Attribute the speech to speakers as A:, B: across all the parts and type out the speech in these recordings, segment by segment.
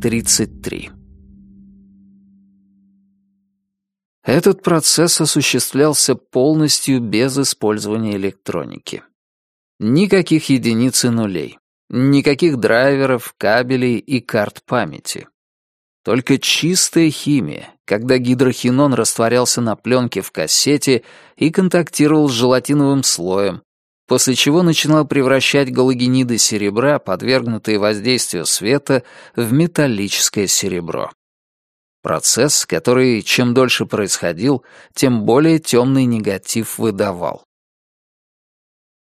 A: 33. Этот процесс осуществлялся полностью без использования электроники. Никаких единиц и нулей, никаких драйверов, кабелей и карт памяти. Только чистая химия, когда гидрохинон растворялся на пленке в кассете и контактировал с желатиновым слоем, после чего начинал превращать галогениды серебра, подвергнутые воздействию света, в металлическое серебро. Процесс, который чем дольше происходил, тем более темный негатив выдавал.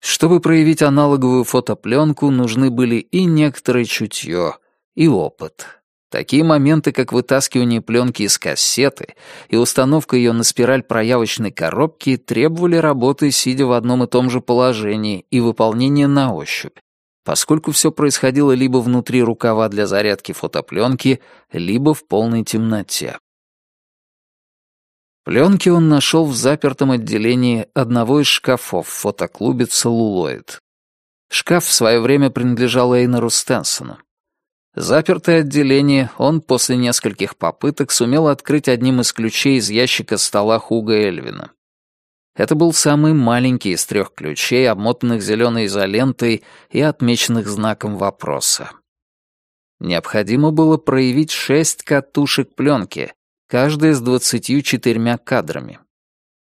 A: Чтобы проявить аналоговую фотопленку, нужны были и некоторое чутье, и опыт. Такие моменты, как вытаскивание пленки из кассеты и установка ее на спираль проявочной коробки, требовали работы, сидя в одном и том же положении и выполнения на ощупь, поскольку все происходило либо внутри рукава для зарядки фотопленки, либо в полной темноте. Пленки он нашел в запертом отделении одного из шкафов в фотоклубе «Целлулоид». Шкаф в свое время принадлежал Эйнеру Стенсону. Запертое отделение он после нескольких попыток сумел открыть одним из ключей из ящика стола Хуга Эльвина. Это был самый маленький из трех ключей, обмотанных зеленой изолентой и отмеченных знаком вопроса. Необходимо было проявить шесть катушек пленки, каждая с двадцатью четырьмя кадрами.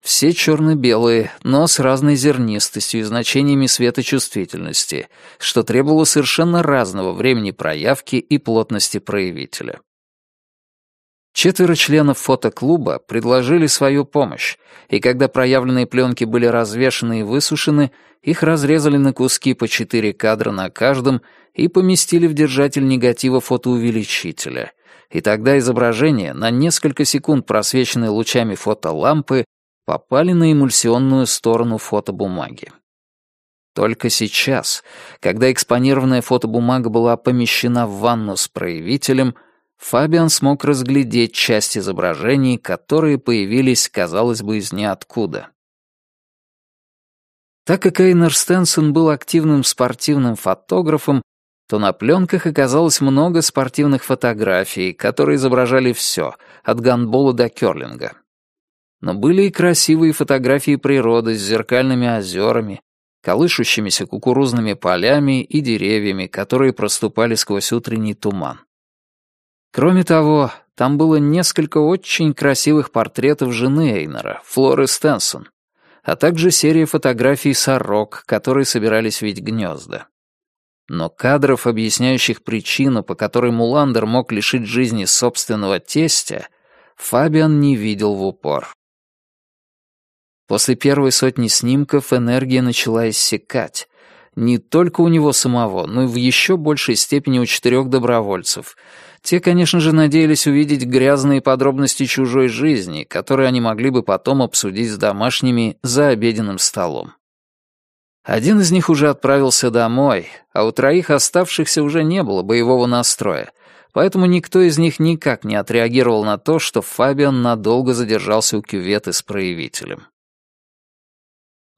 A: Все черно-белые, но с разной зернистостью и значениями светочувствительности, что требовало совершенно разного времени проявки и плотности проявителя. Четверо членов фотоклуба предложили свою помощь, и когда проявленные пленки были развешаны и высушены, их разрезали на куски по четыре кадра на каждом и поместили в держатель негатива фотоувеличителя. И тогда изображения, на несколько секунд просвеченные лучами фотолампы, попали на эмульсионную сторону фотобумаги. Только сейчас, когда экспонированная фотобумага была помещена в ванну с проявителем, Фабиан смог разглядеть часть изображений, которые появились, казалось бы, из ниоткуда. Так как Эйнер Стенсон был активным спортивным фотографом, то на пленках оказалось много спортивных фотографий, которые изображали все, от гандбола до керлинга. Но были и красивые фотографии природы с зеркальными озерами, колышущимися кукурузными полями и деревьями, которые проступали сквозь утренний туман. Кроме того, там было несколько очень красивых портретов жены Эйнера, Флоры Стенсон, а также серия фотографий сорок, которые собирались видеть гнезда. Но кадров, объясняющих причину, по которой Муландер мог лишить жизни собственного тестя, Фабиан не видел в упор. После первой сотни снимков энергия начала иссякать, не только у него самого, но и в еще большей степени у четырех добровольцев. Те, конечно же, надеялись увидеть грязные подробности чужой жизни, которые они могли бы потом обсудить с домашними за обеденным столом. Один из них уже отправился домой, а у троих оставшихся уже не было боевого настроя, поэтому никто из них никак не отреагировал на то, что Фабиан надолго задержался у кюветы с проявителем.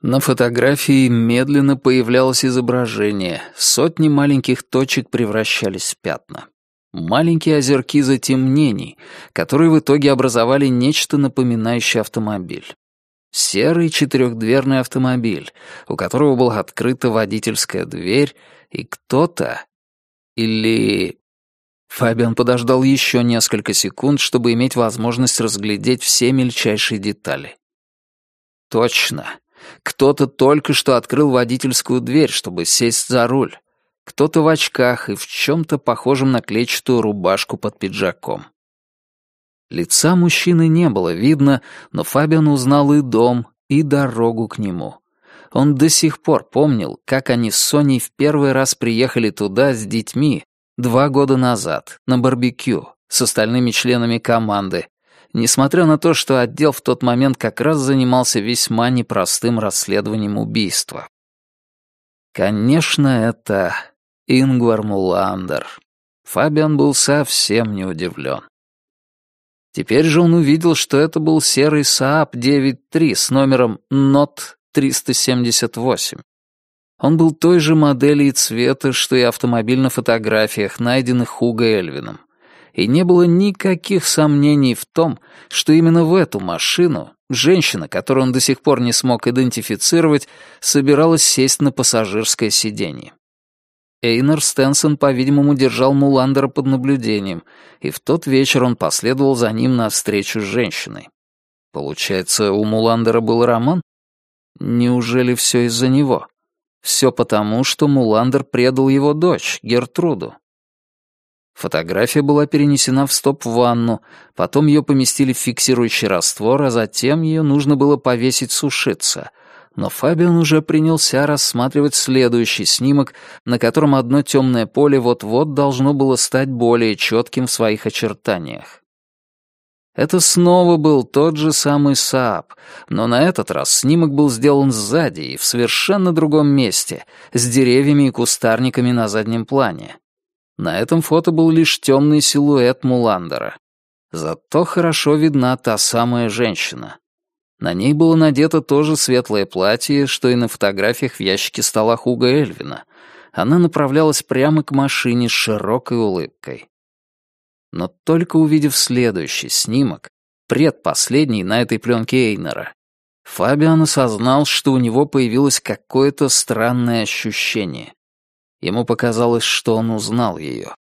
A: На фотографии медленно появлялось изображение, сотни маленьких точек превращались в пятна. Маленькие озерки затемнений, которые в итоге образовали нечто напоминающее автомобиль. Серый четырехдверный автомобиль, у которого была открыта водительская дверь, и кто-то... Или... Фабиан подождал еще несколько секунд, чтобы иметь возможность разглядеть все мельчайшие детали. Точно. Кто-то только что открыл водительскую дверь, чтобы сесть за руль. Кто-то в очках и в чем-то похожем на клетчатую рубашку под пиджаком. Лица мужчины не было видно, но Фабиан узнал и дом, и дорогу к нему. Он до сих пор помнил, как они с Соней в первый раз приехали туда с детьми два года назад, на барбекю, с остальными членами команды, несмотря на то, что отдел в тот момент как раз занимался весьма непростым расследованием убийства. Конечно, это Ингвар Муландер. Фабиан был совсем не удивлен. Теперь же он увидел, что это был серый Saab 9.3 с номером NOT 378. Он был той же модели и цвета, что и автомобиль на фотографиях, найденных Хуго Эльвином и не было никаких сомнений в том, что именно в эту машину женщина, которую он до сих пор не смог идентифицировать, собиралась сесть на пассажирское сиденье. Эйнер Стенсон, по-видимому, держал Муландера под наблюдением, и в тот вечер он последовал за ним на встречу с женщиной. Получается, у Муландера был роман? Неужели все из-за него? Все потому, что Муландер предал его дочь, Гертруду. Фотография была перенесена в стоп-ванну, потом ее поместили в фиксирующий раствор, а затем ее нужно было повесить сушиться. Но Фабиан уже принялся рассматривать следующий снимок, на котором одно темное поле вот-вот должно было стать более четким в своих очертаниях. Это снова был тот же самый Сааб, но на этот раз снимок был сделан сзади и в совершенно другом месте, с деревьями и кустарниками на заднем плане. На этом фото был лишь темный силуэт Муландера. Зато хорошо видна та самая женщина. На ней было надето то же светлое платье, что и на фотографиях в ящике стола Хуга Эльвина. Она направлялась прямо к машине с широкой улыбкой. Но только увидев следующий снимок, предпоследний на этой пленке Эйнера, Фабиан осознал, что у него появилось какое-то странное ощущение. Ему показалось, что он узнал ее.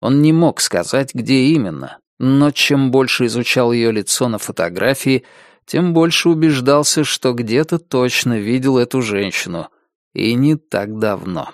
A: Он не мог сказать, где именно, но чем больше изучал ее лицо на фотографии, тем больше убеждался, что где-то точно видел эту женщину, и не так давно.